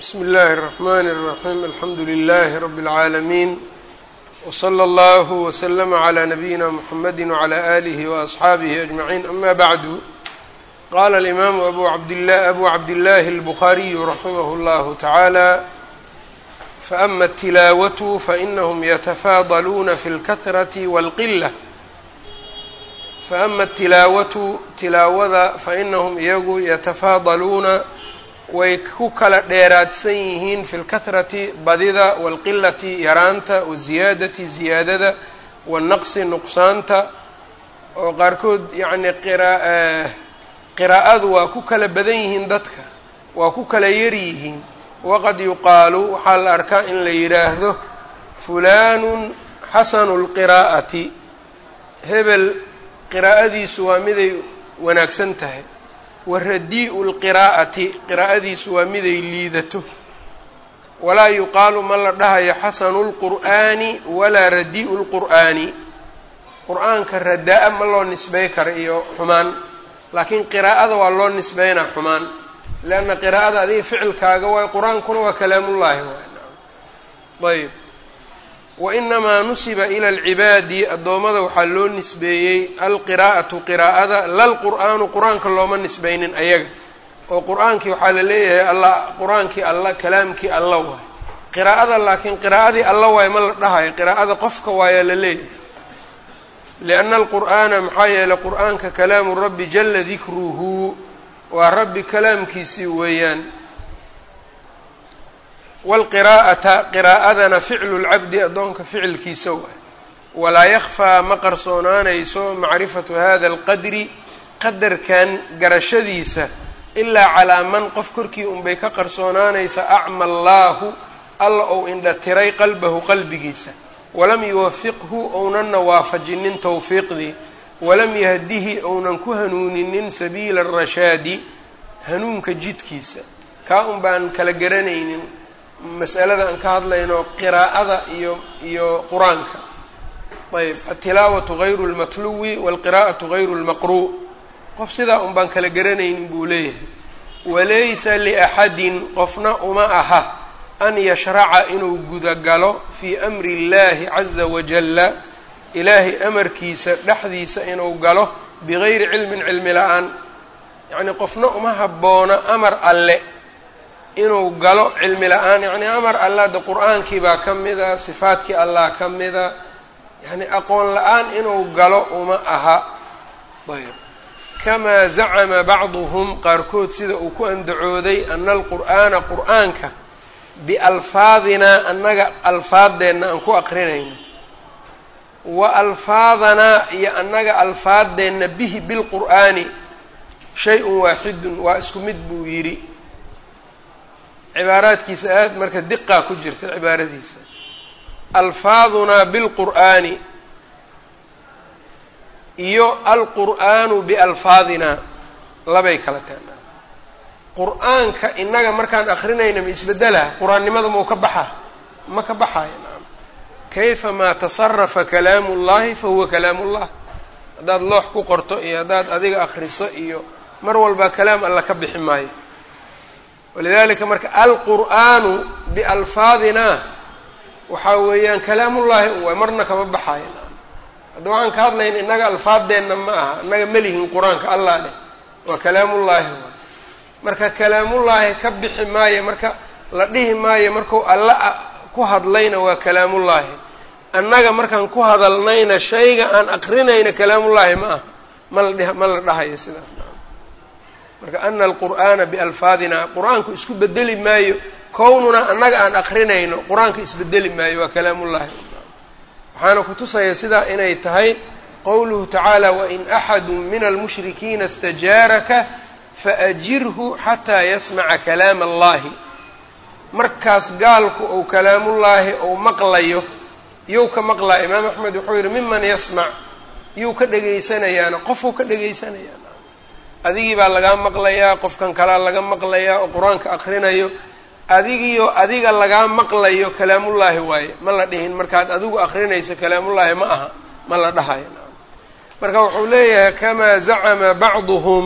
bsmi اllahi الرحmn الرaحيم alxamdu لlh رb العaalمين وصlى اllه وsلم عlى نbyina mحamedi وعlى آlih وأصxaabih أجمعين ama bعd qala الإmam abu cabdالlah الbخariي raximh اllah taعalى faأma الtilaawaة faإnahm yتfaadluna fi اlkahraة wاlqilة faأma الtilaawatu tilaawada faإnahm iyagu yatafaadaluuna way ku kala dheeraadsan yihiin fi lkahrati badida waalqilati yaraanta waziyaadati ziyaadada wannaqsi nuqsaanta. Oo qaarkood yacni qiraa'adu waa ku kala badan yihiin dadka waa ku kala yar yihiin. Waqad yuqaalu waxaa la arkaa in la yidhaahdo fulaanun xasanu lqiraa'ati hebel qiraa'adiisu waa miday wanaagsan tahay waradii'u lqiraa'ati qiraa'adiisu waa miday liidato. Walaa yuqaalu ma la dhahayo xasanu lqur'aani walaa radii'u lqur'aani qur'aanka radaa-a ma loo nisbey karo iyo xumaan laakiin qiraa'ada waa loo nisbeynaa xumaan. Leanna qiraa'ada adiga ficilkaaga waay qur'aankuna waa kalaamullaahi waay. Ayb wainamaa nusiba ila alcibaadi addoommada waxaa loo nisbeeyey alqiraa'atu qiraa'ada lalqur'aanu qur'aanka looma nisbeynin ayaga. Oo qur'aankii waxaa la leeyahay alla qur'aankii alla kalaamkii alla waay. Qiraa'ada laakiin qiraa'adii alla waay ma la dhahayo qiraa'ada qofka waayaa la leeyahay. Lianna alqur'aana maxaa yeelay qur'aanka kalaamu rabbi jala dikruhu waa rabbi kalaamkiisii weeyaan waalqiraa'ata qiraa'adana ficlu lcabdi addoonka ficilkiisa waay walaa yakfaa ma qarsoonaanayso macrifatu hada alqadri qadarkan garashadiisa ilaa calaa man qof korkii unbay ka qarsoonaanaysa acma allaahu alla ou indhatiray qalbahu qalbigiisa walam yuwafiqhu ownanna waafajinin towfiiqdii walam yahdihi ounan ku hanuuninin sabiila arashaadi hanuunka jidkiisa kaa un baan kala garanaynin mas'alada aan ka hadlayno qiraa'ada iyo iyo qur'aanka. Ayb altilaawatu gayru lmatluwi walqiraa'atu gayru lmaqru' qof sidaa un baan kala garanaynin buu leeyahay. Walaysa liaxadin qofna uma aha an yashraca inuu gudagalo fii amri illahi caza wajalla ilaahay amarkiisa dhexdiisa inuu galo bigayri cilmin cilmi la'aan. Yacnii qofna uma habboona amar alle inuu galo cilmi la'aan yacni amar allah de qur'aankii baa ka mida sifaadkii allah ka mida yacni aqoon la'aan inuu galo uma aha. Ayb. Kamaa zacama bacduhum qaarkood sida uu ku andacooday ana alqur'aana qur'aanka bialfaadinaa annaga alfaaddeenna aan ku aqrinayno. Wa alfaadanaa iyo annaga alfaaddeenna bihi bilqur'aani shay-un waaxidun waa isku mid buu yidhi cibaaraadkiisa aad marka diqaa ku jirta cibaaradiisa. Alfaadunaa bilqur'aani iyo alqur'aanu bialfaadinaa labay kala taana qur'aanka innaga markaan akrinayna ma isbedela qur'aannimada mau ka baxa? Ma ka baxayo nacam kayfa maa tasarafa kalaamu llahi fahuwa kalaamu llah haddaad loox ku qorto iyo haddaad adiga akriso iyo mar walbaa kalaam alla ka bixi maayo walidalika marka alqur'aanu bialfaadina waxaa weeyaan kalaamullaahi un waay marna kama baxayo hadda waxaan ka hadlayna innaga alfaaddeenna ma aha innaga melihin qur'aanka allah leh waa kalaamullaahi waay marka kalaamullaahi ka bixi maayo marka la dhihi maayo marku alla ku hadlayna waa kalaamullaahi annaga markaan ku hadalnayna shayga aan aqrinayna kalaamullaahi ma aha ma la ma la dhahayo sidaas marka ana alqur'aana bialfaadina qur'aanku isku bedeli maayo kownuna annaga aan akrinayno qur'aanka isbedeli maayo waa kalaamullahi waxaana kutusaya sidaa inay tahay qowluhu tacaala wain axadu min almushrikiina istajaaraka faajirhu xataa yasmaca kalaama allahi markaas gaalku ou kalaamullaahi ou maqlayo iyou ka maqlaya imaam axmed wuxuu yihi miman yasmac? Iyuu ka dhegaysanayaana qofuu ka dhegaysanayaan adigii baa lagaa maqlayaa qofkan kalaa laga maqlayaa oo qur'aanka akrinayo adigiyo adiga lagaa maqlayo kalaamullaahi waaye. Ma la dhihin markaad adigu akrinayso kalaamullaahi ma aha ma la dhahayo. Marka wuxuu leeyahay kamaa zacama bacduhum.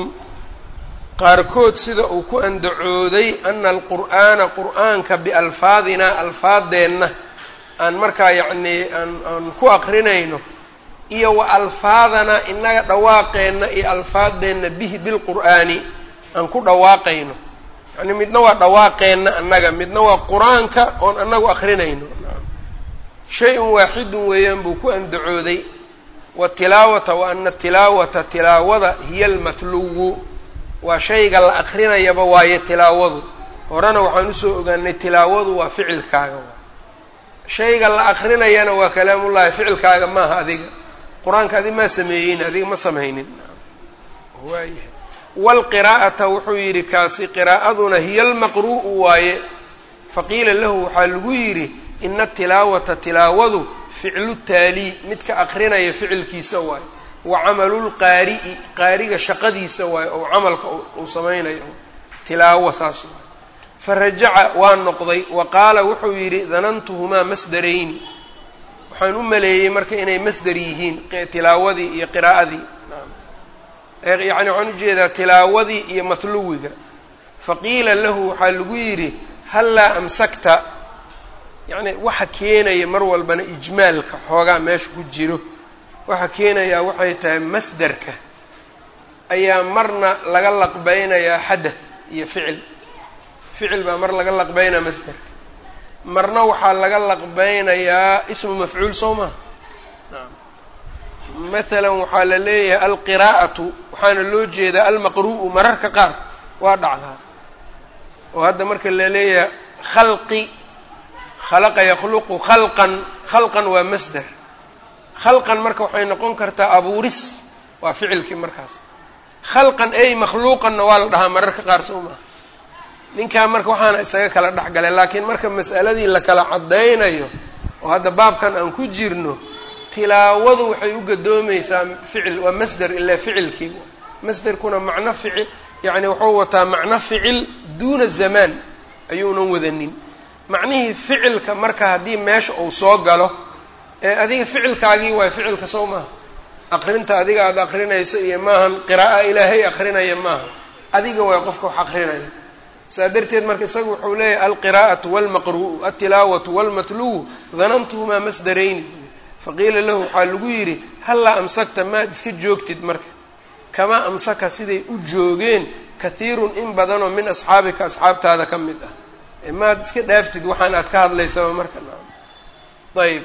Qaarkood sida uu ku andacooday ana alqur'aana qur'aanka bialfaadinaa alfaaddeenna aan markaa yacnii aan aan ku aqrinayno iyo wa alfaadanaa innaga dhawaaqeenna iyo alfaaddeenna bihi bilqur'aani aan ku dhawaaqayno. Yacnii midna waa dhawaaqeenna annaga midna waa qur'aanka oon annagu akrinayno shay-un waaxidun weeyaan buu ku andacooday. Watilaawata wa ana tilaawata tilaawada hiya almatluwu. Waa shayga la akrinayaba waayo tilaawadu. Horena waxaan u soo ogaanay tilaawadu waa ficilkaaga. Shayga la akrinayana waa kalaamullahi ficilkaaga maaha adiga qur'aanka adi maa sameeyeyn adiga ma samaynin waayahay waalqiraa'ata wuxuu yidhi kaasi qiraa'aduna hiya almaqru'u waaye. Faqiila lahu waxaa lagu yidhi ina tilaawata tilaawadu ficlu taalii midka akrinaya ficilkiisa waayo wa camalulqaari'i qaariga shaqadiisa waayo ou camalka uu samaynayo tilaawo saas waayo farajaca waa noqday. Wa qaala wuxuu yidhi danantuhumaa masdarayni waxaan u maleeyey marka inay masder yihiin tilaawadii iyo qiraa'adii. Yacni waxaan u jeedaa tilaawadii iyo matluwiga. Faqiila lahu waxaa lagu yidhi hallaa amsakta. Yacni waxa keenaya mar walbana ijmaalka xoogaa meesha ku jiro. Waxa keenayaa waxay tahay masderka. Ayaa marna laga laqbeynayaa xadath iyo ficil. Ficil baa mar laga laqbeynaya masderka marna waxaa laga laqbeynayaa ismu mafcuul soo maha mathalan waxaa la leeyahay alqiraa'atu waxaana loo jeedaa almaqru'u mararka qaar waa dhacdaa oo hadda marka la leeyahay khalqi khalaqa yakhluqu khalqan khalqan waa masder khalqan marka waxay noqon kartaa abuuris waa ficilkii markaas. Khalqan ey makhluuqanna waa la dhahaa mararka qaar soo maha ninkaa marka waxaana isaga kala dhexgalay laakiin marka mas'aladii la kala caddaynayo oo hadda baabkan aan ku jirno tilaawadu waxay u gadoomaysaa ficil waa masder ilaa ficilkii. Masderkuna macno ficil yacni wuxuu wataa macno ficil duuna zamaan ayuunan wadanin. Macnihii ficilka marka haddii meesha uu soo galo ee adiga ficilkaagii waay ficilka soo maaha. Aqrinta adiga aada aqrinaysa iyo maahan qira'a ilaahay aqrinaya maaha. Adiga waay qofka wax aqrinaya saa darteed marka isagu wuxuu leeyahay alqiraa'atu walmaqru'u altilaawatu walmatluwu danantuhumaa masdarayni faqiila lahu waxaa lagu yidhi hallaa amsakta maad iska joogtid marka. Kamaa amsaka siday u joogeen kathiirun in badanoo min asxaabika asxaabtaada ka mid ah. Maad iska dhaaftid waxaan aad ka hadlaysaba marka. Ayb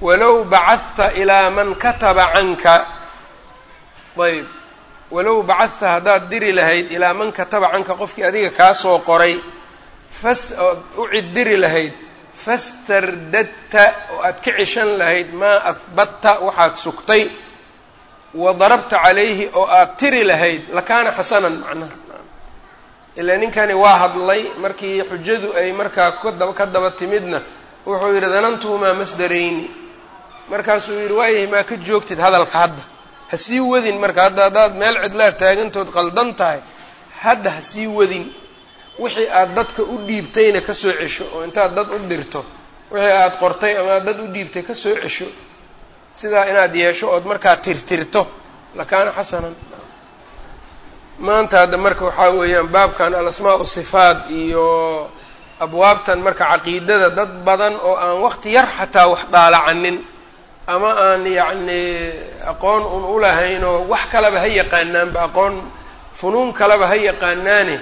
walow bacadta ilaa man kataba canka. Ayb walow bacadta haddaad diri lahayd ilaa man kataba canka qofkii adiga kaa soo qoray fas ood u cid diri lahayd fastardadta oo aad ka ceshan lahayd maa ahbatta waxaad sugtay wa darabta calayhi oo aad tiri lahayd lakaana xasanan macnaha ilaa ninkani waa hadlay markii xujadu ay markaa kadaba ka daba timidna wuxuu yidhi danantuhumaa masdarayni markaasuu yidhi waayahay maa ka joogtid hadalka hadda ha sii wadin. Marka hadda haddaad meel cidlaa taagantood qaldan tahay hadda ha sii wadin. Wixii aad dadka u dhiibtayna ka soo cesho oo intaad dad u dirto wixii aad qortay ama dad u dhiibtay ka soo cesho sidaa inaad yeesho ood markaa tirtirto. Lakaana xasanan. Maanta hadda marka waxaa weeyaan baabkan alasmaa u sifaat iyo abwaabtan marka caqiidada dad badan oo aan waqti yar xataa wax daalacanin ama aan yacni aqoon un ulahayn oo wax kaleba ha yaqaanaanba aqoon funuun kaleba ha yaqaanaane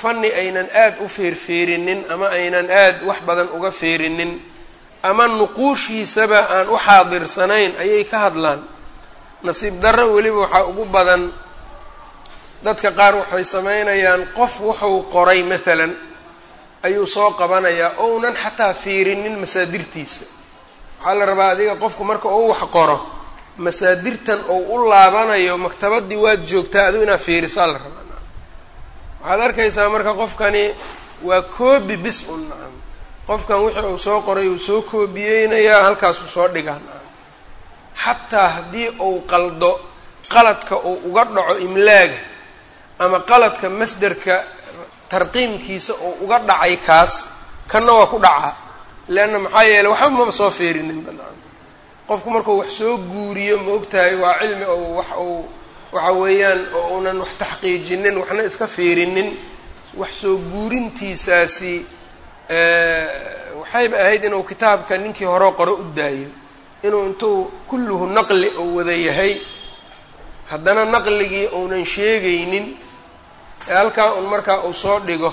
fanni aynan aad u feerfeerinin ama aynan aad wax badan uga feerinin ama nuquushiisaba aan u xaadirsanayn ayay ka hadlaan. Nasiib darro weliba waxaa ugu badan dadka qaar waxay samaynayaan qof wuxuu qoray maalan ayuu soo qabanayaa ounan xataa fiirinin masaadirtiisa waxaa la rabaa adiga qofku marka uu wax qoro masaadirtan ou u laabanayo maktabadii waad joogtaa adigu inaad fiirisaa la rabaa. Waxaad arkaysaa marka qofkani waa koobi bis un nacam. Qofkan wixii uu soo qoray uu soo koobiyeynayaa halkaasuu soo dhigaa nacam. Xataa haddii uu qaldo qaladka uu uga dhaco imlaaga ama qaladka masderka tarqiimkiisa oo uga dhacay kaas kanna waa ku dhacaa leanna maxaa yeeley waxba maba soo feerinin banaan qofku markuu wax soo guuriyo ma ogtahay waa cilmi ou wax uu waxa weeyaan oo uunan wax taxqiijinin waxna iska fiirinin wax soo guurintiisaasi waxayba ahayd inuu kitaabka ninkii hore qore u daayo. Inuu intuu kulluhu naqli uu wada yahay haddana naqligii uunan sheegaynin ee halkaa un markaa uu soo dhigo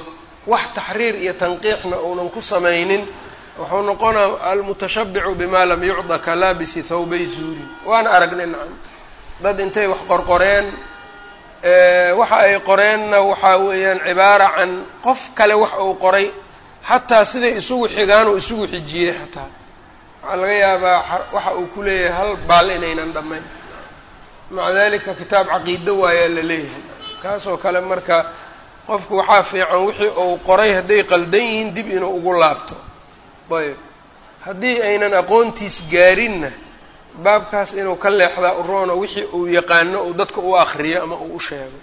wax taxriir iyo tanqiixna uunan ku samaynin wuxuu noqonaa almutashabbicu bima lam yucda ka laabisi thawbay zuurin waana aragnay nacam. Dad intay wax qorqoreen waxa ay qoreenna waxaa weeyaan cibaara can qof kale wax uu qoray xataa siday isugu xigaan uu isugu xijiyey xataa waxaa laga yaabaa waxa uu ku leeyahay hal baal inaynan dhammayn. Maca dalika kitaab caqiido waayaa la leeyahay. Kaasoo kale marka qofku waxaa fiican wixii uu qoray hadday qaldan yihiin dib inuu ugu laabto ayb. Haddii aynan aqoontiis gaarinna baabkaas inuu ka leexdaa uroono wixii uu yaqaano uu dadka u akriyo ama uu u sheego.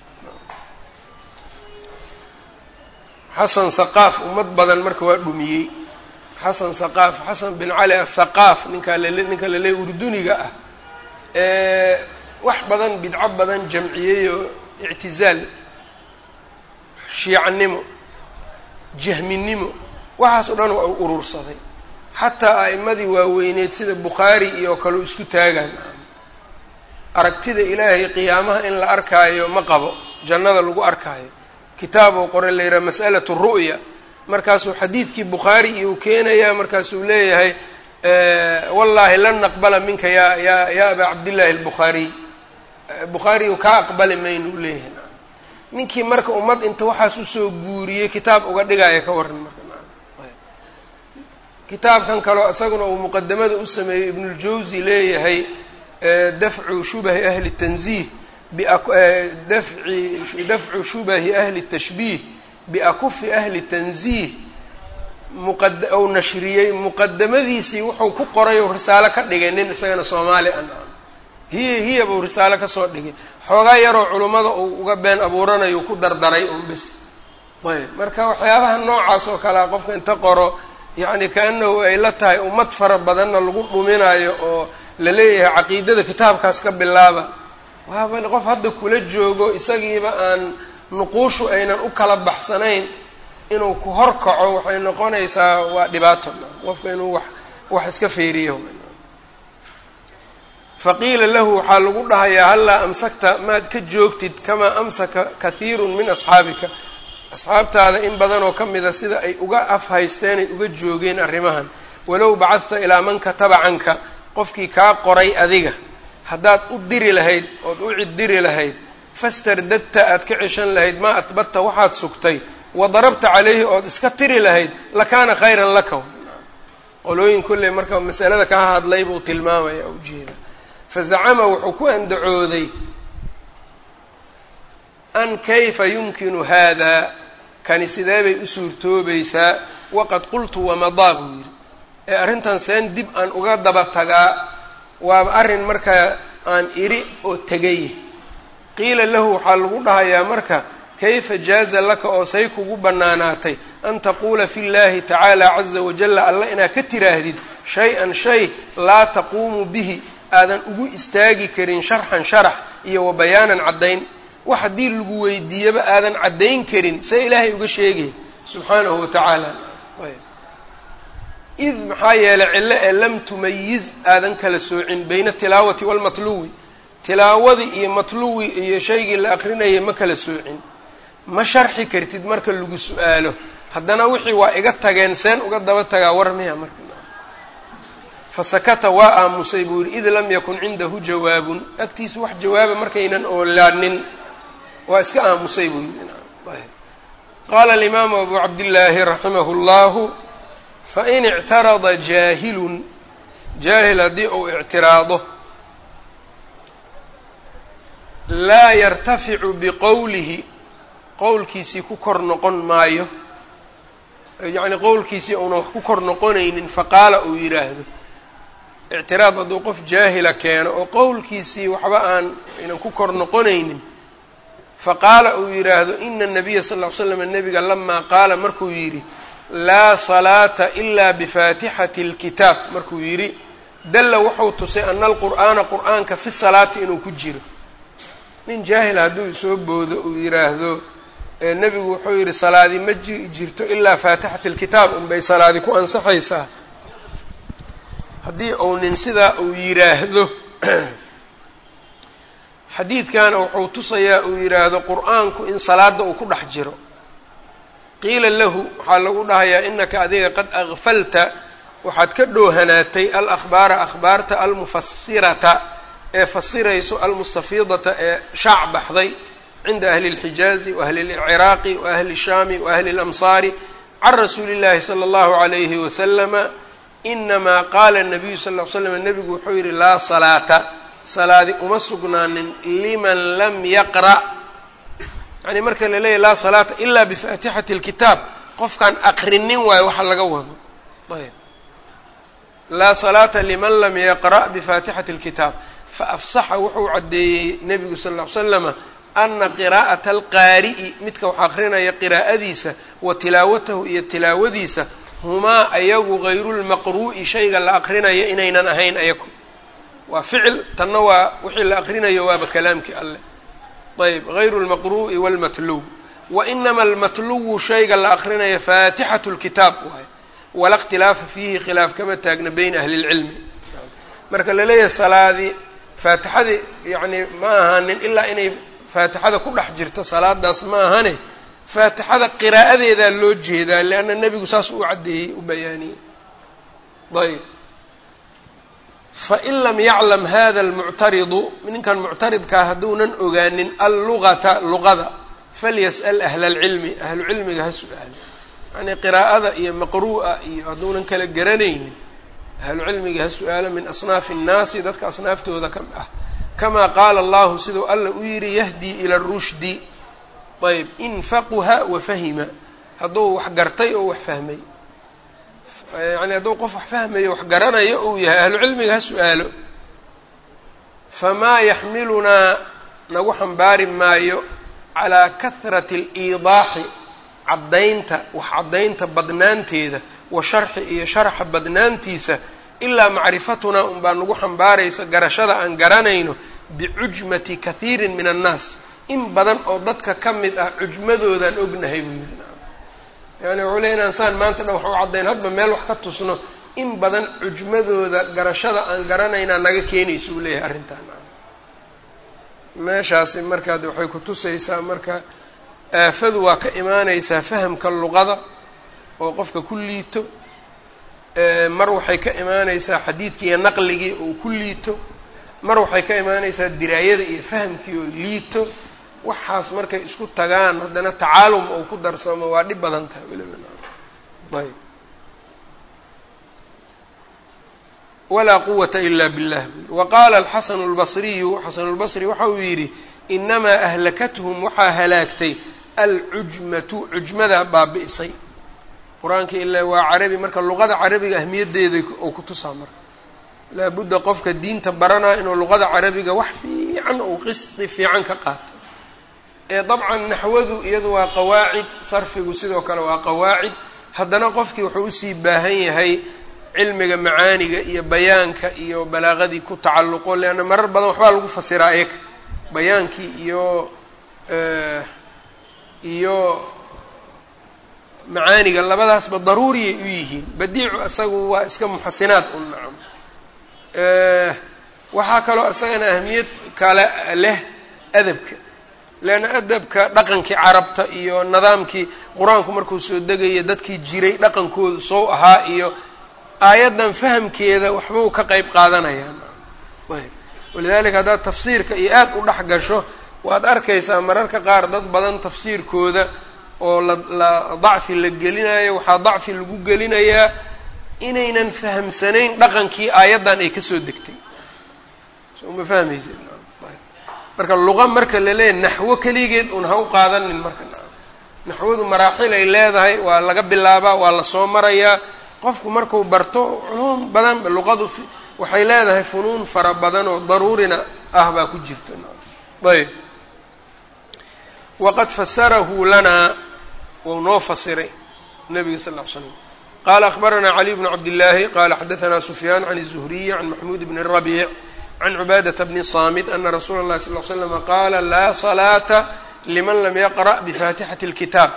Xasan saqaaf ummad badan marka waa dhumiyey. Xasan saqaaf xasan bin cali asaqaaf ninkaa ninka laleey urduniga ah ee wax badan bidco badan jamciyey oo ictizaal shiicanimo jahminimo waxaas o dhan waa u urursaday. Xataa a'imadii waaweyneed sida bukhaari iyo kale u isku taagaan. Aragtida ilaahay qiyaamaha in la arkaayo ma qabo jannada lagu arkaayo. Kitaab oo qoray la yidhaha mas'alatu ru'ya. Markaasuu xadiidkii bukhaari iyuu keenayaa markaasuu leeyahay wallaahi lan naqbala minka ya ya ya abaa cabdillahi albukhaariy bukhaariyu kaa aqbali maynu leeyahay. Ninkii marka ummad inta waxaas u soo guuriyey kitaab uga dhigaya ka waran marka kitaabkan kaleo isaguna uu muqadamada u sameeyey ibnuljawsi leeyahay dafcu shubahi ahli tanziih dafcu shubahi ahli tashbiih biakufi ahli tanziih ou nashriyey muqadamadiisii wuxuu ku qoray ou risaalo ka dhigay nin isagana soomaali an hiya hiya buu risaalo ka soo dhigay. Xoogaa yaroo culummada uu uga been abuuranayo ku dardaray un bis ayb marka waxyaabaha noocaas oo kalea qofka inta qoro yacni kaanahu ay la tahay ummad fara badanna lagu dhuminayo oo la leeyahay caqiidada kitaabkaas ka bilaaba. Waaba qof hadda kula joogo isagiiba aan nuquushu aynan u kala baxsanayn inuu ku hor kaco waxay noqonaysaa waa dhibaato. Qofka inuu wax wax iska feeriyo faqiila lahu waxaa lagu dhahayaa hallaa amsakta maad ka joogtid kamaa amsaka kathiirun min asxaabika asxaabtaada in badanoo ka mida sida ay uga af haysteen ay uga joogeen arrimahan walow bacadta ilaa man kataba canka qofkii kaa qoray adiga haddaad u diri lahayd ood u cid diri lahayd fastardadta aad ka ceshan lahayd maa ahbatta waxaad sugtay wa darabta calayhi ood iska tiri lahayd lakaana khayran laka qolooyin kolley marka masalada kaa hadlay buu tilmaamaya ujeeda fazacama wuxuu ku andacooday an kayfa yumkinu hada kani sidee bay u suurtoobaysaa? Waqad qultu wamadaa buu yidhi. Ee arrintan seen dib aan uga daba tagaa waaba arrin markaa aan idhi oo tegay. Qiila lahu waxaa lagu dhahayaa marka kayfa jaaza laka oo say kugu bannaanaatay an taquula fi llahi tacaala caza wajalla alla inaad ka tiraahdid shay-an shay laa taquumu bihi aadan ugu istaagi karin sharxan sharax iyo wa bayaanan caddayn wax haddii lagu weydiiyaba aadan caddayn karin see ilaahay uga sheegay subxaanahu wa tacaala. Id maxaa yeelay cillo ee lam tumayiz aadan kala soocin bayna tilaawati walmatluwi tilaawadii iyo matluwi iyo shaygii la aqrinayay ma kala soocin. Ma sharxi kartid marka lagu su'aalo. Haddana wixii waa iga tageen seen uga daba tagaa war miya marka? Fasakata waa aamusay buu yidhi id lam yakun cindahu jawaabun. Agtiisa wax jawaaba markaynan oolaanin waa iska aamusay buu yidhi. Qaala alimaamu abu cabdillaahi raximahu llahu fain ictarada jaahilun jaahil haddii uu ictiraado laa yartaficu biqowlihi qowlkiisii ku kor noqon maayo. Yacni qowlkiisii uuna wax ku kor noqonaynin faqaala uu yidhaahdo ictiraad hadduu qof jaahila keeno oo qowlkiisii waxba aan aynan ku kor noqonaynin faqaala uu yidhaahdo ina nabiya sal ly slam nebiga lamaa qaala markuu yidhi laa salaata ilaa bifaatixati اlkitaab markuu yidhi dalla wuxuu tusay ana alqur'aana qur'aanka fi salaati inuu ku jiro. Nin jaahil hadduu soo boodo uu yidhaahdo nebigu wuxuu yidhi salaadi ma ji jirto ilaa faatixat alkitaab unbay salaadi ku ansaxaysaa. Haddii uu nin sidaa uu yidhaahdo xadiidkana wuxuu tusayaa uu yidhaahdo qur-aanku in salaada uu ku dhex jiro qiila lahu waxaa lagu dhahayaa inaka adiga qad akfalta waxaad ka dhoohanaatay alakhbaara akhbaarta almufasirata ee fasirayso almustafiidata ee shaac baxday cinda ahli اlxijaazi waahli اlciraaqi waahli الshaami waahli اlamsaari can rasuuli اllahi salى اllahu عalayhi waslama inamaa qaala الnabiyu sal ll ly slam nebigu wuxuu yidhi laa salaata salaadi uma sugnaanin liman lam yaqra' yani marka la leeyahy laa salaata ila bifaatixati اlkitaab qofkaan aqrinin waayo waxa laga wado. Ayb. Laa salaata liman lam yaqra' bifaatixati اlkitaab faafsaxa wuxuu caddeeyey nebigu sal ll ly slama ana qiraa'ata alqaari'i midka wax akrinaya qiraa'adiisa wa tilaawatahu iyo tilaawadiisa humaa ayagu gayrulmaqruu'i shayga la aqrinayo inaynan ahayn ayaku waa ficil tanna waa wixii la aqrinayo waaba kalaamkii alleh ayb gayru lmaqru'i walmatluw wa inama almatluwu shayga la aqrinayo faatixatu lkitaab waayo wala ikhtilaafa fiihi khilaaf kama taagna bayna ahli اlcilmi marka la leeyahay salaadii faatixadii yacni ma ahaanin ilaa inay faatixada ku dhex jirto salaadaas ma ahane faatixada qiraa'adeedaa loo jeedaa leanna nebigu saas u caddeeyey u bayaaniyey. Ayb fain lam yaclam hada almuctaridu ninkan muctaridkaa hadduunan ogaanin allugata luqada falyas'al ahla alcilmi ahlu ha su'aal yacnii qiraa'ada iyo maqru'a iyo hadduunan kala garanaynin ahlu cilmiga ha su'aalo min asnaafi innaasi dadka asnaaftooda ka ah kamaa qaala allahu siduu alla u yidhi yahdii ila rushdi ayb in faquha wa fahima hadduu wax gartay oo wax fahmay yani hadduu qof wax fahmayo wax garanayo uu yahay ahlu cilmiga ha su'aalo famaa yaxmilunaa nagu xambaari maayo calaa kahrati aliidaaxi caddaynta wax caddaynta badnaanteeda wa sharxi iyo sharxa badnaantiisa ilaa macrifatunaa unbaa nagu xambaaraysa garashada aan garanayno bicujmati kathiirin min annaas in badan oo dadka ka mid ah cujmadoodaan ognahay buu yidhi yani wuxuu leey inaan saan maanta dhan wax u caddayn hadba meel wax ka tusno in badan cujmadooda garashada aan garanaynaa naga keenaysa uu leeyahay arrintaan. Meeshaasi markaad waxay ku tusaysaa marka aafadu waa ka imaanaysaa fahamka luqada oo qofka ku liito mar waxay ka imaanaysaa xadiidkii iyo naqligii oo ku liito mar waxay ka imaanaysaa diraayada iyo fahamkii oo liito waxaas markay isku tagaan haddana tacaalum ou ku darsamo waa dhib badan tahay welibayb walaa quwata ila billah wa qaala alxasanu lbasriyu xasanu lbasri waxa uu yidhi inamaa ahlakathum waxaa halaagtay alcujmatu cujmadaa baabi'isay qur'aanka ilaa waa carabi marka luqada carabiga ahmiyaddeeda oo ku tusaa marka. Laabudda qofka diinta baranaa inuu luqada carabiga wax fiican ou qisdi fiican ka qaato dabcan naxwadu iyadu waa qawaacid sarfigu sidoo kale waa qawaacid. Haddana qofkii wuxuu u sii baahan yahay cilmiga macaaniga iyo bayaanka iyo balaaqadii ku tacalluqo leanna marar badan waxbaa lagu fasiraa eeka bayaankii iyo iyo macaaniga labadaasba daruuriyay u yihiin. Badiicu isagu waa iska muxasinaad un nacam. Waxaa kaloo isagana ahmiyad kale leh adabka leanna adabka dhaqankii carabta iyo nidaamkii qur'aanku markuu soo degaya dadkii jiray dhaqankoodu sow ahaa iyo aayaddan fahamkeeda waxbuu ka qeyb qaadanayaa ayb walidalika haddaad tafsiirka iyo aada u dhex gasho waad arkaysaa mararka qaar dad badan tafsiirkooda oo la la dacfi la gelinayo waxaa dacfi lagu gelinayaa inaynan fahamsanayn dhaqankii aayaddan ay ka soo degtay. So ma fahmaysid marka luqa marka la leeyahy naxwo keligeed uun ha u qaadanin marka. Naxwadu maraaxil ay leedahay waa laga bilaabaa waa la soo marayaa qofku marku barto culuum badan luqadu waxay leedahay funuun fara badan oo daruurina ah baa ku jirta. Ayb. Waqad fasarahu lanaa wau noo fasiray nabiga sal l slam qaala akhbaranaa caliy bnu cabdillaahi qaala xadaanaa sufyaan can zuhriyi can maxmuud bni rabiic can cubaadata bni saamit ana rasuula اllahi sal l slama qaala laa salaata liman lam yaqra' bifaatixati اlkitaab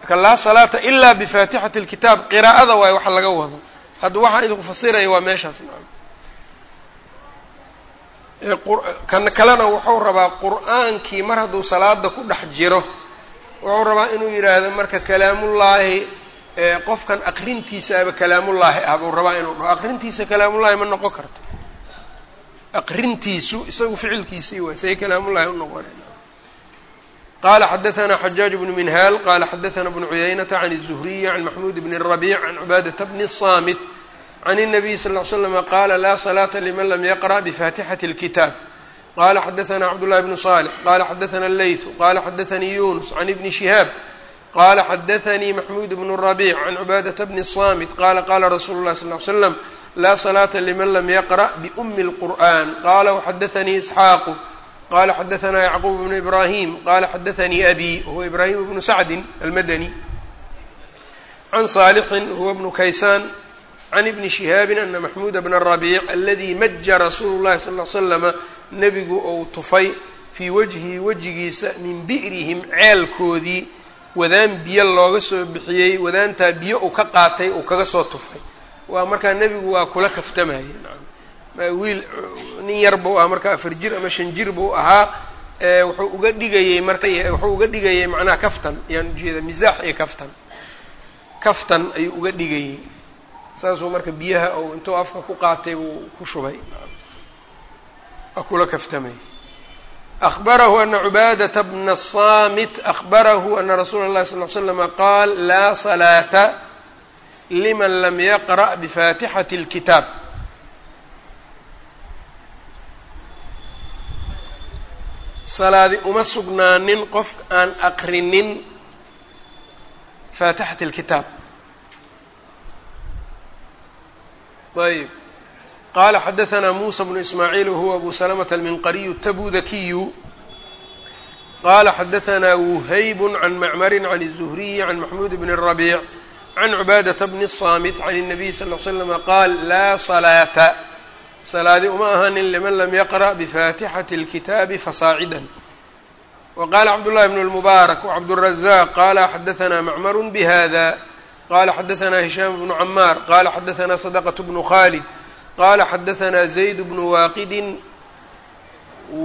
marka laa salaata ilaa bifaatixati اlkitaab qiraa'ada waayo waxa laga wado hadda waxaa idinku fasiraya waa meeshaas kan kalena wuxuu rabaa qur'aankii mar hadduu salaada ku dhex jiro wuxuu rabaa inuu yidhaahdo marka kalaamullaahi qofkan aqrintiisaaba kalaamullaahi ah buu rabaa inuu dhaho aqrintiisa kalaamullaahi ma noqon karto aqrintiisu isagu ficilkiisii waay say kalaamullahi u noqonay qala xadaثna xajaaج bnu minhaal qala xadaثna bnu cuyaynata can الزhriyi can maxmuud bn الرabic can cubaadaةa bni الصamit can الnabiy sal ly slm qala laa salaata liman lam yaqrأ bfatixaةi اlkitaab qala xadaثna cabdالlahi bnu صالح qala xadaثna اleyثu qala xadaثanii yunus can ibni shihaab qala xadaثanii maxmuud bn الرabic can cubaadaةa bni الصamit qala qala rasuulu الlahi sal ly slam laa salaata liman lam yaqra' biumi اlqur'an qala waxadaanii isxaaqu qala xadaanaa yacquub bnu ibrahim qala xadaanii abi huwa ibrahim bnu sacdin almadani can saalixin huwa bnu kaysaan can ibni shihaabin ana maxmuud bna rabiic aladii maja rasuulu llahi sal l slama nebigu ou tufay fii wajhi wejigiisa min bi'rihim ceelkoodii wadaan biyo looga soo bixiyey wadaantaa biyo uu ka qaatay uu kaga soo tufay waa markaa nebigu waa kula kaftamaya wiil nin yar buu ahaa marka afar jir ama shan jir buu ahaa. Wuxuu uga dhigayey marka wuxuu uga dhigayay macnaha kaftan ayaan ujeeda misaax iyo kaftan. Kaftan ayuu uga dhigayey saasuu marka biyaha ou intuu afka ku qaatay buu ku shubay. Waa kula kaftamay akhbarahu ana بن bna aلsamit akhbarahu ana rasuula اlahi sal l slam qaal laa salaata لmن lm yqرأ بفاtixة الكتاab salaadi uma sugnaanin qof aan aqrinin faatixat اlkitaab ayb qala xadaثna musa bnu ismaaciil whuwa abu slmة alminqariyu tabudakiyu qala xadaثna wuhayb can macmari can الزhriyi can maxmuud bn الرabiic can cubaadaةa bni الصamit can الnabiy sal ll slm qaal laa salaata salaadi uma ahanin liman lam yaqra' bifaatixati اlkitaabi fasaacidan wa qala cabdullahi bn اlmubaarak wcabdالrazaq qala xadaثna macmaru bihada qala xadaثna hishaam bnu camaar qala xadaثna sadqة bnu khalid qala xadaثna zayd bnu waaqidin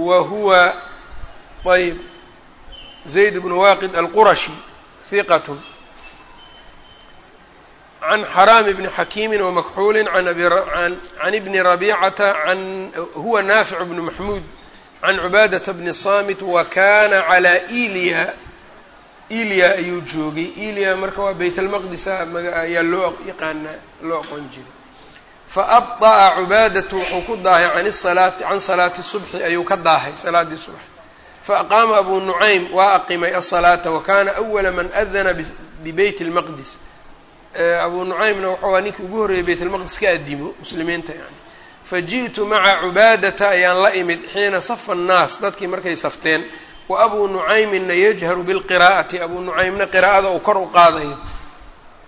wa huwa ayb zayd bnu waaqid alqurashi hiqat can xaraam bni xakiimi wamakxuuli can ibni rabicata huwa naafic bnu maxmuud can cubaadata bni samit wa kana calaa iliya iliya ayuu joogay iliya marka waa bayt almaqdisa ayaa loo yaqaanaa loo aqoon jiray faabطa'a cubaadatu wuxuu ku daahay can salaati can salaati subxi ayuu ka daahay salaadii subx faaqaama abu nucaym waa aqimay asalaata wa kana awala man adana bibeyt اlmaqdis abu nucaymna wuxuu aa ninkii ugu horreeyay bayt almaqdis ka addimo muslimiinta yani faji'tu maca cubaadata ayaan la imid xiina safa annaas dadkii markay safteen. Wa abuu nucayminna yajharu bilqiraa'ati abuu nucaymna qiraa'ada uu kor u qaadayo.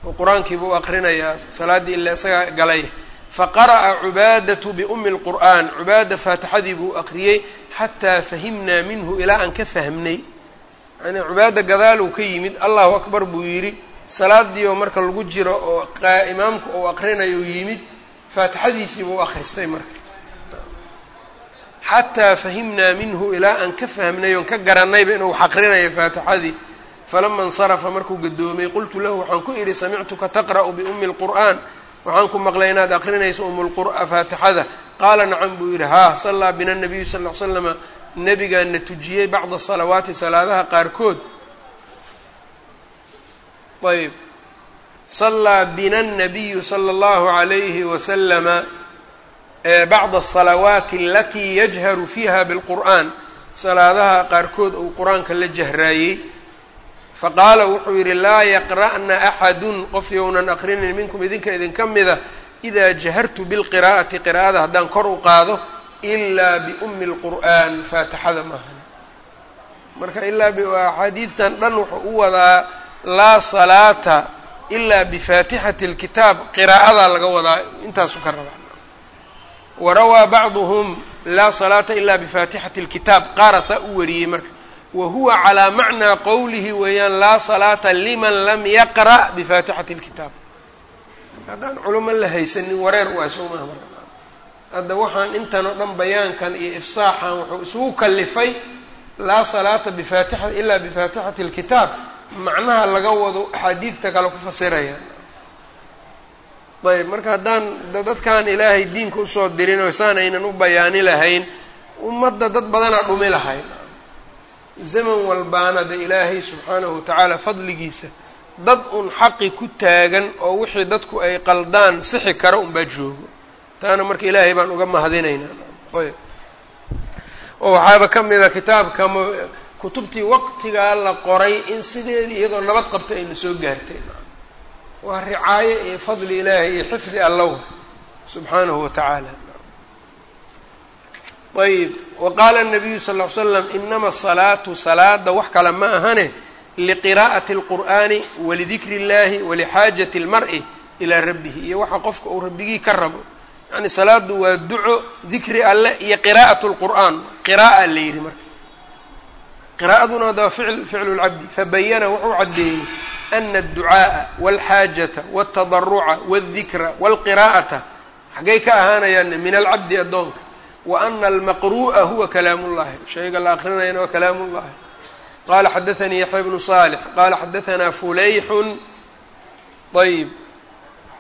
Oo qur'aankiiba u aqrinayaa salaaddii ila isagaa galay. Faqara'a cubaadatu biumi lqur'aan cubaada faatixadii buu aqriyey xataa fahimnaa minhu ilaa aan ka fahmnay. Yani cubaada gadaaluu ka yimid allahu akbar buu yidhi salaadiioo marka lagu jiro oo imaamku uu aqrinayo yimid faatixadiisii buu akhristay marka. Xataa fahimnaa minhu ilaa aan ka fahmnay oon ka garannayba inuu wax aqrinayo faatixadii. Falama insarafa markuu gadoomay qultu lahu waxaan ku idhi samictuka taqra'u biumi lqur'aan waxaan ku maqlay inaad aqrinayso umulqur'a faatixada. Qaala nacam buu yidhi. Haa sallaa bina nabiyu sal ll slama nebigaana tujiyey bacda salawaati salaadaha qaarkood ayb sallaa bina الnabiyu slى اllahu عalayhi waslama bacda الsalawaati alatii yajharu fiiha biاlqur'an salaadaha qaarkood uu qur-aanka la jahraayey faqaala wuxuu yidhi laa yaqra'na axadun qof younan aqrinin minkum idinka idinka mida idaa jahartu bilqiraa'ati qiraa'ada haddaan kor u qaado ilaa biumi اlqur'an faatixada maahan marka ilaa axaadiidtan dhan wuxuu u wadaa laa salaata ilaa bifaatixati اlkitaab qiraa'adaa laga wadaa intaasu ka rabaa warawaa bacduhum laa salaata ila bifaatixati اlkitaab qaara saa u wariyey marka wa huwa calaa macnaa qowlihi weeyaan laa salaata liman lam yaqra' bifaatixati اlkitaab haddaan culamo la haysanin wareer waa soo maha marka hadda waxaan intan oo dhan bayaankan iyo ifsaaxan wuxuu isugu kalifay laa salaata bifaatixa ilaa bifaatixati اlkitaab macnaha laga wado axaadiidta kale ku fasiraya. Ayb marka haddaan dadkaan ilaahay diinka u soo dirin oo saan aynan u bayaani lahayn ummadda dad badanaa dhumi lahayn. Zaman walbaana de ilaahay subxaanahu watacaala fadligiisa dad un xaqi ku taagan oo wixii dadku ay qaldaan sixi kara unbaa joogo. Taana marka ilaahay baan uga mahadinaynaa ayb. Oo waxaaba ka mida kitaabka kutubtii waqtigaa la qoray in sideedii iyadoo nabad qabta ayna soo gaartay. Waa ricaayo iyo fadli ilaahay iyo xifdi allow subxaanahu wa tacaala. Wa qaala anabiyu sal ll slam inama asalaatu salaada wax kale ma ahane liqiraa'ati alqur'aani walidikri اllahi walixaajati اlmar'i ilaa rabbihi. Iyo waxa qofka uu rabbigii ka rabo yani salaadu waa duco dikri alle iyo qiraa'at lqur'aan qiraa'a la yidhi marka qiraa'aduna ada ficl ficlu lcabdi fabayana wuxuu caddeeyey ana adducaaءa walxaajata waltadaruca wاldikra walqiraa'ata xaggay ka ahaanayaan min alcabdi addoonka wa ana almaqru'a huwa kalaam ullahi shayga la akrinayana waa kalaam ullahi qala xadaanii yaxya bnu salix qala xadaanaa fulayxun ayb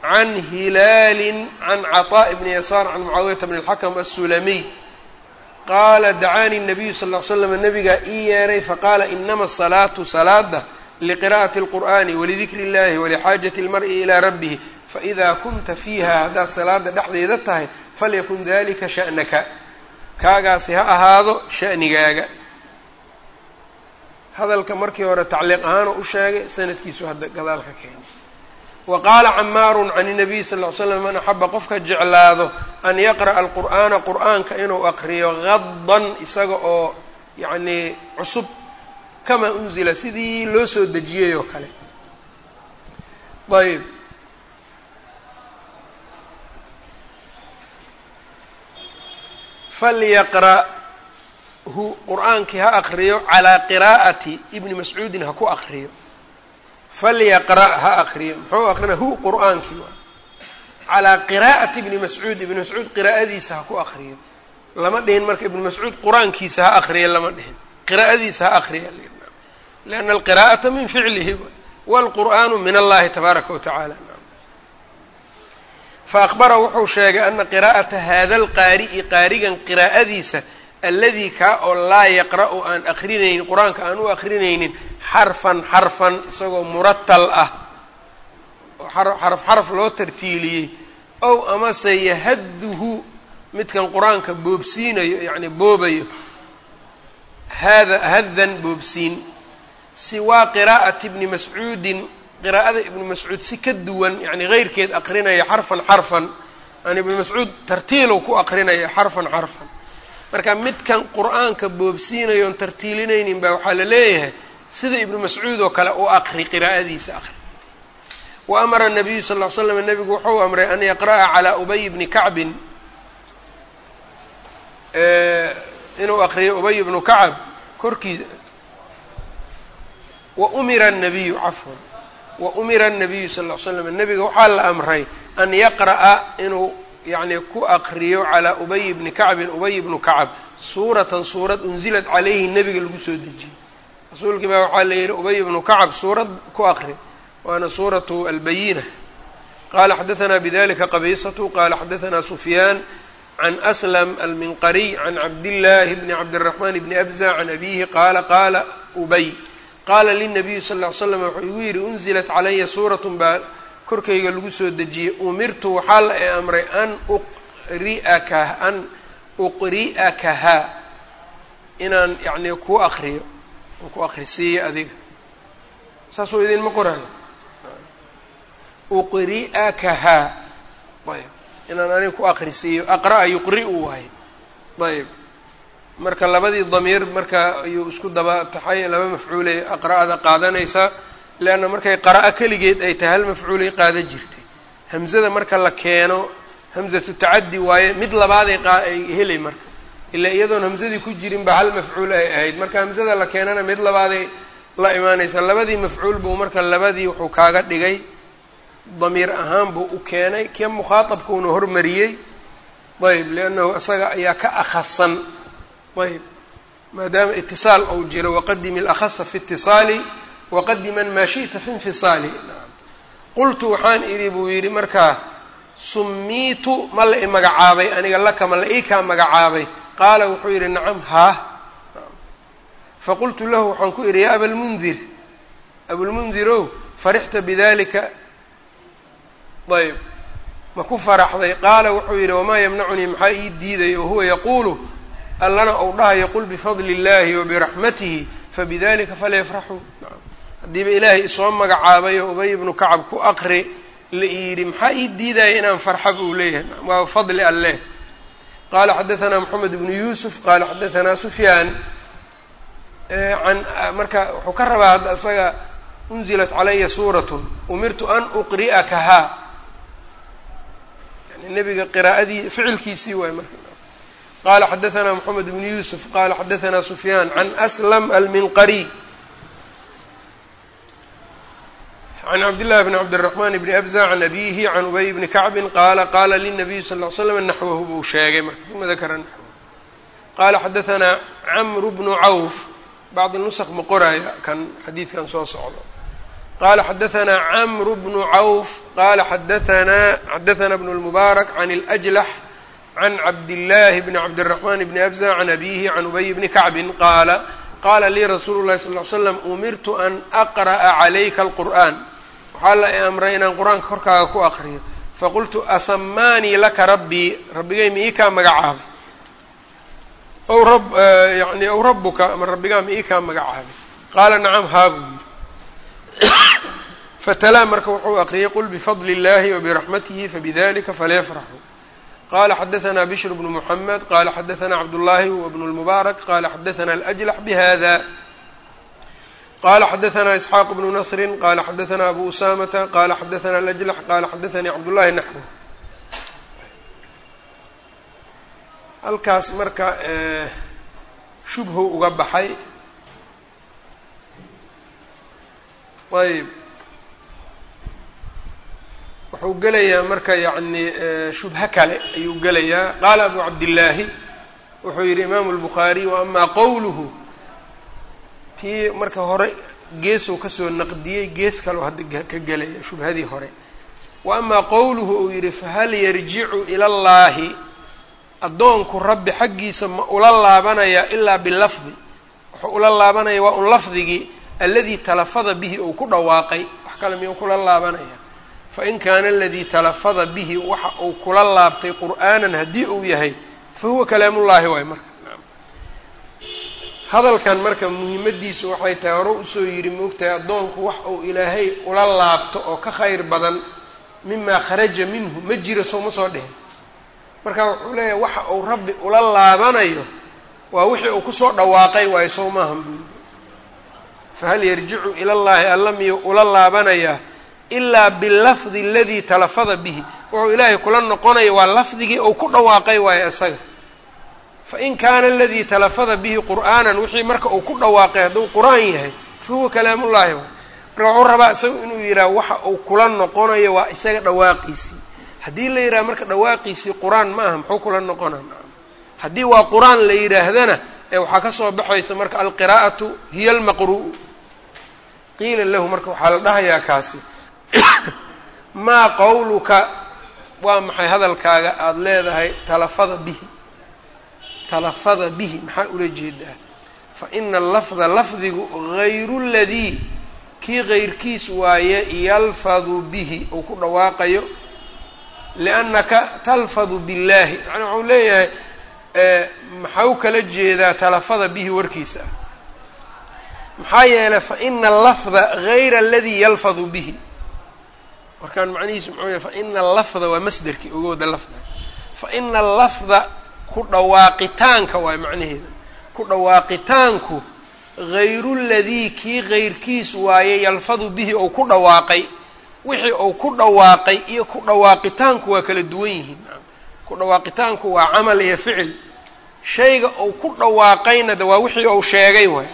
can hilaali can caطاء bni yasaar can mucaawiyata bn اlxakm aلsulamiy qaala dacaanii الnabiyu sal ly slam nabigaa ii yeeray faqaala inama asalaatu salaada liqira'ati اlqur'ani walidikri اllahi walixaajati اlmar'i ilaa rabbihi faإida kunta fiiha haddaad salaada dhexdeeda tahay falyakun dalika sha'naka kaagaasi ha ahaado sha'nigaaga hadalka markii hore tacliiq ahaanoo u sheegay sanadkiisu hadda gadaal ka keenay wa qaala camaaru can الnabiy sal ly slam man axaba qofka jeclaado an yaqra'a alqur'aana qur'aanka inuu aqriyo gadan isaga oo yacnii cusub kamaa unzila sidii loo soo dejiyey oo kale. Ayb falyaqra'hu qur'aankii ha aqriyo calaa qiraa'ati ibni mascuudin ha ku aqriyo falyaqra' ha aqriyo muxuu aqrina hu qur'aankii waa calaa qiraa'ati ibni mascuud ibni mascuud qiraa'adiisa ha ku aqriyo lama dhihin marka ibni mascuud qur'aankiisa ha aqriya lama dhihin qiraa'adiisa ha aqriya lianna alqiraa'ata min ficlihi waalqur'aanu min allahi tabaaraka wa tacala faakbara wuxuu sheegay ana qiraa'ata hada alqaari'i qaarigan qiraa'adiisa alladii kaa oo laa yaqra'u aan akrinaynin qur'aanka aan u akrinaynin xarfan xarfan isagoo muratal ah oo xaraf xaraf loo tartiiliyey ow amase yahaduhu midkan qur'aanka boobsiinayo yacni boobayo hada hadan boobsiin siwaa qiraa'ati bni mascuudin qiraa'ada ibni mascuud si ka duwan yani heyrkeed aqrinaya xarfan xarfan yani ibni mascuud tartiilow ku aqrinaya xarfan xarfan marka midkan qur'aanka boobsiinayoon tartiilinaynin baa waxaa la leeyahay sida ibnu mascuud oo kale u aqri qiraa'adiisa aqri. Wa amara nabiyu sal ly slam nebigu wuxuu amray an yaqra'a calaa ubay bni kacbin inuu aqriyo ubay bnu kacab korkiisa wa umira anabiyu cafwan. Wa umira anabiyu sal ly slam nebiga waxaa la amray an yaqra'a inuu yacni ku aqriyo calaa ubay bni kacbin ubay bnu kacab suuratan suurad unzilat calayhi nebiga lagu soo dejiyey rasuulkii baa waxaa la yidhi ubay bnu kacab suurad ku aqri waana suuratu albayina qala xadaثna bidalika qabiisatu qala xadaثna sufyaan can aslam alminqariy can cabdillahi bni cabdiraxman bni abza can abihi qaala qaala ubay. Qaala linabiyi sal ly slam wuxuu igu yidhi unzilat calaya suuratun baa korkayga lagu soo dejiyey umirtu waxaa la amray an uqri'aka an uqri'akaha inaan yani ku aqriyo an ku aqrisiiyo adiga. Saasuu idinma qoraayo? Uqri'akaha ayb inaan aniga ku aqrisiiyo aqra'a yuqri'u waaye. Ayb marka labadii damiir marka ayuu isku daba taxay laba mafcuulay aqra'ada qaadanaysaa leanna markay qara'a keligeed ay tahay hal mafcuulay qaadan jirtay hamzada marka la keeno hamzatu tacaddi waaye mid labaaday ay helay marka. Ilaa iyadoon hamzadii ku jirin ba hal mafcuul ay ahayd. Marka hamzada la keenana mid labaaday la imaanaysa. Labadii mafcuul buu marka labadii wuxuu kaaga dhigay. Damiir ahaan buu u keenay. Kee mukhaatabkuuna hormariyey. Ayb liannahu isaga ayaa ka akhasan. Ayb maadaama itisaal ou jiro waqadimi alakhasa fi itisaali waqadiman maa shi'ta fi infisaali. Qultu waxaan idhi buu yidhi markaa summiitu ma la i magacaabay aniga laka ma la ii kaa magacaabay. Qaala wuxuu yidhi nacam haah faqultu lahu waxaan ku idhi yaa abalmundir abulmundirow farixta bidalika ayb ma ku faraxday. Qaala wuxuu yidhi wamaa yamnacunii maxaa ii diiday? Oo huwa yaquulu allana ou dhahayo qul bifadli illahi wabiraxmatihi fabidalika falyafraxuu haddiiba ilaahay isoo magacaabay oo ubay ibnu kacab ku aqri la yidhi maxaa ii diidaya inaan farxa buu leeyahay? Waa fadli alleh qaala xadaanaa moxamed ibnu yuusuf qaala xadaanaa sufyaan an marka wuxuu ka rabaa hadda isaga unzilat calaya suuratun umirtu an uqri'akahaa yani nebiga qiraa'adii ficilkiisii waay marka. Qaala xadaanaa moxamed ibnu yuusuf qaala xadaanaa sufyaan can aslam alminqari. can cabdillaahi bni cabdiraxmaan bni abza can abiihi can ubay bni kacbin qaala qaala linabiy sal l slam naxwahu buu sheegay marka uma dakara naxwahu qaala xadaanaa camru bnu cawf bacdi nusq ma qoraya kan xadiidkan soo socdo qaala xadaanaa camru bnu cawf qaala xadaanaa xadaanaa bnu lmubaarak can اljlax can cabdillaahi bni cabdiraxmaan bni abza can abiihi can ubay bni kacbin qaala qaala lii rasuulu lahi sal l slam umirtu an aqra'a calayka alqur'an waxaa la i amray inaan qur-aanka korkaaga ku aqriyo faqultu asamaanii laka rabbii rabbigay ma ii kaa magacaabay ow rab yani ow rabbuka ama rabbigaa ma ii kaa magacaabay qaala nacam haa buu yidhi fatalaa marka wuxuu aqriyay qul bifadli اllahi wabiraxmatihi fabidalika falyafraxuu qala xadaثna bishr bnu mحamed qala xadaثna cabdullahi wbn اlmubaarak qala xadaثna alأjlax bhada qala xadaثna isxaaq bnu nasri qala xadaثna abu usamata qala xadaثna alأjlax qala xadaثanii cabdullahi naxwu halkaas marka shubhu uga baxay ayb wuxuu gelayaa marka yacni shubho kale ayuu gelayaa qaala abu cabdillaahi wuxuu yidhi imaamu اlbukhaariy wa amaa qowluhu tii marka hore geesuu ka soo naqdiyey gees kaleo hadda ka gelaya shubhadii hore. Wa amaa qowluhu uu yidhi fahal yarjicu ila allaahi addoonku rabbi xaggiisa ma ula laabanaya ilaa bilafdi wuxuu ula laabanaya waa un lafdigii alladii talafada bihi uu ku dhawaaqay wax kale miyuu kula laabanaya? Fain kaana aladii talafada bihi waxa uu kula laabtay qur'aanan haddii uu yahay fa huwa kalaamullaahi waay marka hadalkan marka muhiimadiisu waxay tahay hore u soo yidhi moogtahay addoonku wax uu ilaahay ula laabto oo ka khayr badan mimaa kharaja minhu ma jiro sooma soo dhihin marka wuxuu leeyahay waxa uu rabbi ula laabanayo waa wixii uu ku soo dhawaaqay waayo sow maahan buu fahal yarjicu ila llaahi alla miyuu ula laabanayaa ilaa bilafdi aladii talafada bihi. Wuxuu ilaahay kula noqonaya waa lafdigii uu ku dhawaaqay waayo isaga fain kaana aladii talafada bihi qur'aanan wixii marka uu ku dhawaaqay hadduu qur'aan yahay fa huwa kalaamullaahi. Marka wuxuu rabaa isaga inuu yidhaha waxa uu kula noqonayo waa isaga dhawaaqiisii haddii la yidhaha marka dhawaaqiisii qur'aan ma aha muxuu kula noqona haddii waa qur'aan la yidhaahdana ee waxaa ka soo baxaysa marka alqiraa'atu hiya almaqru'u. Qiila lahu marka waxaa la dhahayaa kaasi maa qowluka waa maxay hadalkaaga aada leedahay talafada bihi talafada bihi maxaa ula jeedaa? Fa ina allafda lafdigu gayru ladii kii gayrkiis waaye yalfadu bihi uu ku dhawaaqayo liannaka talfadu billahi macnaa waxuu leeyahay maxau kala jeedaa talafada bihi warkiisa? Ah maxaa yeelay fa ina allafda gayra aladii yalfadu bihi. Markaan macnihiisu muxuu yahay fa ina allafda waa masderkii ogooda lafda. Fa ina allafda ku dhawaaqitaanka waay macnaheeda ku dhawaaqitaanku gayru ladii kii gayrkiis waaye yalfadu bihi ou ku dhawaaqay. Wixii uu ku dhawaaqay iyo ku dhawaaqitaanku waa kala duwan yihiin. Ku dhawaaqitaanku waa camal iyo ficil. Shayga uu ku dhawaaqayna de waa wixii uu sheegay waay.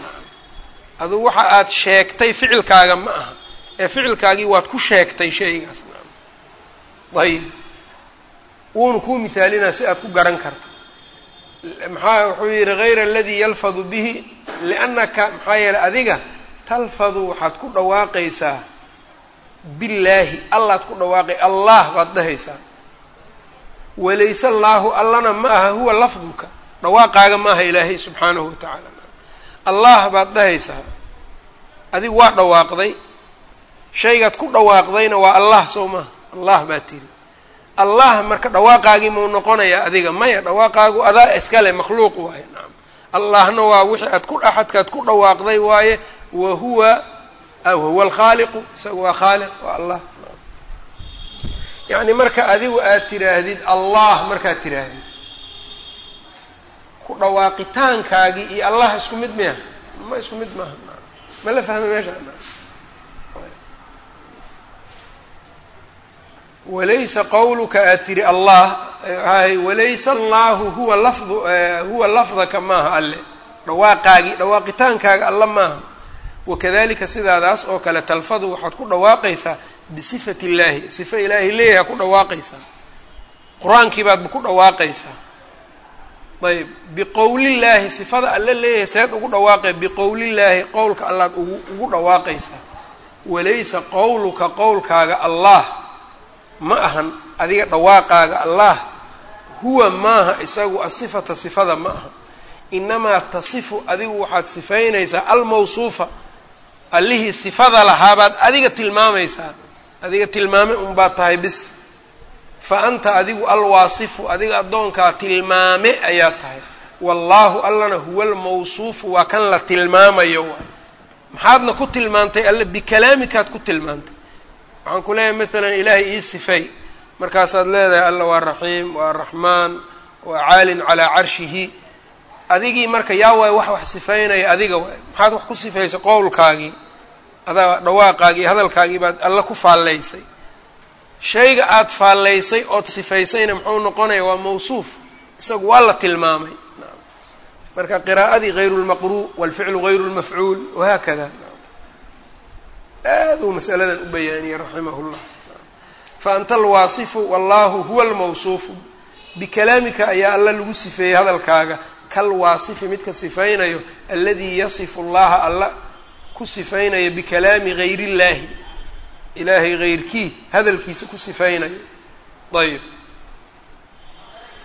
Aduu waxa aad sheegtay ficilkaaga ma aha. Ee ficilkaagii waad ku sheegtay shaygaas. Ayib wuuna kuu mihaalinaa si aad ku garan karto maxaa wuxuu yidhi hayra aladii yalfadu bihi liannaka maxaa yeeley adiga talfadu waxaad ku dhawaaqaysaa billaahi allaad ku dhawaaqay allah baad dhahaysaa. Walayse allaahu allana ma aha huwa lafduka dhawaaqaaga ma aha ilaahay subxaanahu watacaala allah baad dhahaysaa adigu waa dhawaaqday shaygaad ku dhawaaqdayna waa allah soo maha allah baa tiri allah marka dhawaaqaagii mau noqonayaa adiga maya dhawaaqaagu adaa iskale makhluuq waaye nacam allahna waa wixii aad ku axadkaad ku dhawaaqday waaye wa huwa huwa alkhaaliqu isaga waa khaaliq waa allah yacni marka adigu aad tiraahdid allah markaad tiraahdid ku dhawaaqitaankaagii iyo allah isku mid miya? Ma isku mid maaha ma la fahmay meesha walaysa qawluka aad tiri allah hay walaysa allahu huwa lafdu huwa lafdaka maaha alle. Dhawaaqaagii dhawaaqitaankaaga alla maaha. Wakadalika sidaadaas oo kale talfadu waxaad ku dhawaaqaysaa bisifati illaahi sifa ilaahi leeyaha ku dhawaaqaysaa. Qur'aankii baadba ku dhawaaqaysaa. Ayb biqowlillaahi sifada alle leeyahay seed ugu dhawaaqay biqowlillaahi qowlka allaad ugu dhawaaqaysaa. Walaysa qowluka qowlkaaga allah ma ahan adiga dhawaaqaaga allah huwa maaha isagu asifata sifada ma aha inamaa tasifu adigu waxaad sifaynaysaa almawsuufa allihii sifada lahaabaad adiga tilmaamaysaa. Adiga tilmaame unbaad tahay bis. Fa anta adigu alwaasifu adiga addoonkaa tilmaame ayaa tahay. Wallaahu allana huwa almawsuufu waa kan la tilmaamayo waay. Maxaadna ku tilmaantay alle? Bikalaamikaad ku tilmaantay waxaan ku leeyahay maalan ilaahay ii sifay. Markaasaad leedahay alla waa raxiim waa raxmaan waa caalin calaa carshihi. Adigii marka yaa waay wax wax sifaynaya adiga waay. Maxaad wax ku sifaysa qowlkaagii? Adaa dhawaaqaagii hadalkaagii baad alla ku faallaysay. Shayga aada faallaysay ood sifaysayna muxuu noqonaya waa mawsuuf. Isagu waa la tilmaamay. Marka qiraa'adii hayru lmaqruu walficlu hayru lmafcuul wahaakada aad masaladan u bayaaniyey raximah llah fa anta alwaasifu wallahu huwa almawsuufu. Bikalaamika ayaa alla lagu sifeeyey hadalkaaga. Kalwaasifi midka sifaynayo aladii yasifu allaha alla ku sifaynayo bikalaami gayr illaahi ilaahay hayrkii hadalkiisa ku sifaynayo. Ayb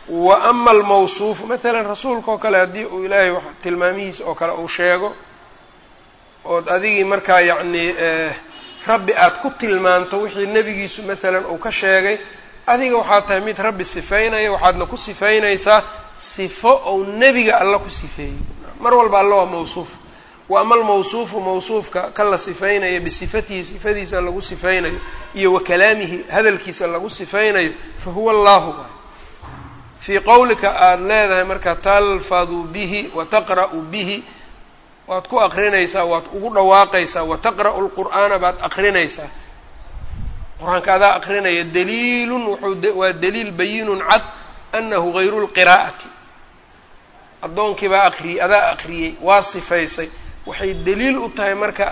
wa ama almawsuufu maalan rasuulka oo kale haddii uu ilaahay tilmaamihiisa oo kale uu sheego ood adigii markaa yacnii rabbi aada ku tilmaanto wixii nebigiisu maalan uu ka sheegay adiga waxaad tahay mid rabbi sifaynaya waxaadna ku sifaynaysaa sifo ou nebiga alla ku sifeeyey. Mar walba alla waa mawsuuf. Wa ama almawsuufu mawsuufka kan la sifaynaya bisifatihi sifadiisa lagu sifaynayo iyo wa kalaamihi hadalkiisa lagu sifaynayo fa huwa allahu fii qowlika aada leedahay marka talfadu bihi wa taqra'u bihi waad ku aqrinaysaa waad ugu dhawaaqaysaa wa taqra'u lqur'aana baad aqrinaysaa qur'aanka adaa aqrinaya daliilun wuxuu waa daliil bayinun cad anahu hayru lqiraa'ati addoonkii baa aqriyey adaa aqriyey waa sifaysay. Waxay daliil u tahay marka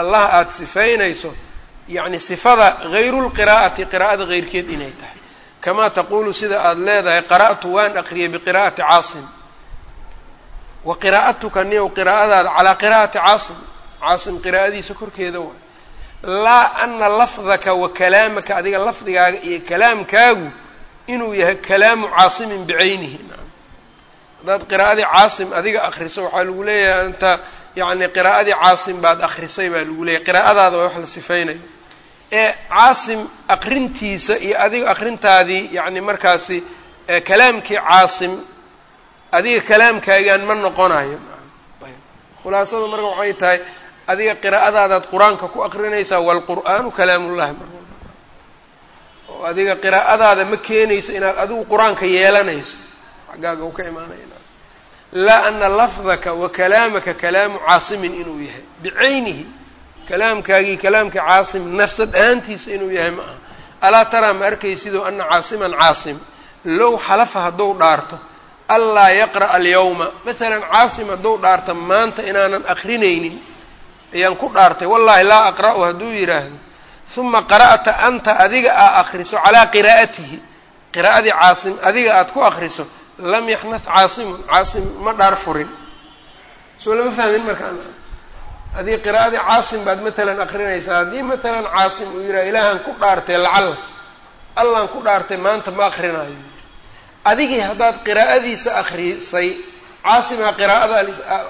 allaha aada sifaynayso yacni sifada hayru lqiraa'ati qiraa'ada heyrkeed inay tahay. Kamaa taquulu sida aada leedahay qara'tu waan aqriyay biqiraa'ati caasim wa qiraa'atuka niyow qiraa'adaada calaa qiraa'ati caasim. Caasim qiraa'adiisa korkeeda waay laa ana lafdaka wa kalaamaka adiga lafdigaaga iyo kalaamkaagu inuu yahay kalaamu caasimin bicaynihi haddaad qiraa'adii caasim adiga akriso waxaa lagu leeyahay anta yacni qiraa'adii caasim baad akrisay baa lagu leeyahay. Qiraa'adaada wax la sifaynayo. Ee caasim aqrintiisa iyo adiga aqrintaadii yacni markaasi kalaamkii caasim adiga kalaamkaagaan ma noqonayo khulaasadu marka waxay tahay adiga qiraa'adaadaad qur'aanka ku aqrinaysaa waalqur'aanu kalaamullahi mar oo adiga qiraa'adaada ma keenayso inaad adigu qur'aanka yeelanayso. Xaggaaga u ka imaanaya laa ana lafdaka wa kalaamaka kalaamu caasimin inuu yahay. Bicaynihi kalaamkaagii kalaamka caasim nafsad ahaantiisa inuu yahay ma aha. Alaa taraa ma arkaysidoo ana caasiman caasim. Low xalafa hadduu dhaarto anlaa yaqra'a alyawma masalan caasim hadduu dhaarta maanta inaanan akrinaynin ayaan ku dhaartay wallaahi laa aqra'u hadduu yidhaahdo. Uma qara'ta anta adiga aa akriso calaa qiraa'atihi. Qiraa'adii caasim adiga aad ku akriso lam yaxnad caasimun. Caasim ma dhaar furin. Soo lama fahmin marka haddii qiraa'adii caasim baad matalan akrinaysaa haddii matalan caasim uu yidhaha ilaahan ku dhaartay lacalla allaan ku dhaartay maanta ma akrinayo adigii haddaad qiraa'adiisa akrisay caasimaa qiraa'ada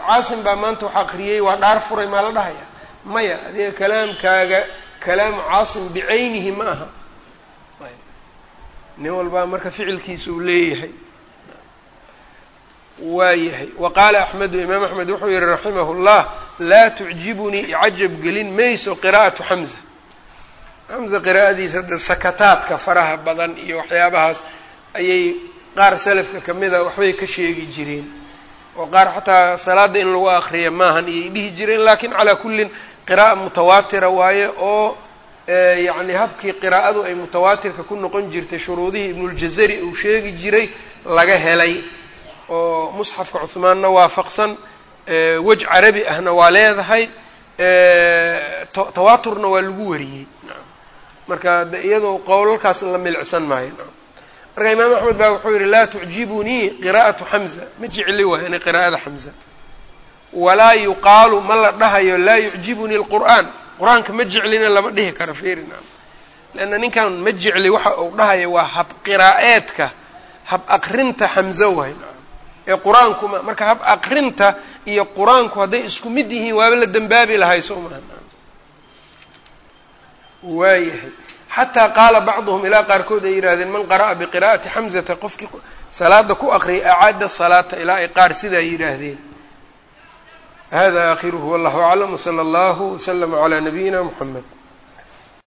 caasim baa maanta wax akriyey waa dhaar furay maa la dhahaya? Maya adiga kalaamkaaga kalaamu caasim bicaynihi ma aha. Nin walbaa marka ficilkiisa uu leeyahay. Waa yahay. Wa qaala axmedu imaam axmed wuxuu yihi raximah llah laa tucjibunii icajab gelin mayso qiraa'atu xamza. Xamza qiraa'adiisa sakataadka faraha badan iyo waxyaabahaas ayay qaar salafka kamida waxbay ka sheegi jireen. oo qaar xataa salaada in lagu akriya maahan iyay dhihi jireen laakiin calaa kullin qira'a mutawaatira waaye oo yacni habkii qiraa'adu ay mutawaatirka ku noqon jirtay shuruudihii ibnuljazari uu sheegi jiray laga helay. oo musxafka cuhmaanna waafaqsan wej carabi ahna waa leedahay tawaaturna waa lagu wariyey. Marka iyadoo qowlalkaas la milicsan maayo marka imaam axmed baa wuxuu yihi laa tucjibunii qiraa'atu xamza ma jecli waay inay qiraa'ada xamza walaa yuqaalu ma la dhahayo laa yucjibunii lqur'aan qur'aanka ma jeclina lama dhihi karo fiirin leanna ninkan ma jecli waxa uu dhahayo waa hab qiraa'eedka hab aqrinta xamza waay. Ee qur'aankuma marka hab aqrinta iyo qur'aanku hadday isku mid yihiin waaba la dembaabi lahay soo maha waayahay xataa qaala bacduhum ilaa qaarkood ay yidhahdeen man qara'a biqira'ati xamzata qofkii salaada ku aqriyay acaada salaata ilaa ay qaar sidaa yidhaahdeen. Hada akhiruhu wallahu aclam wsala allahu wslama calaa nabiyina muxamed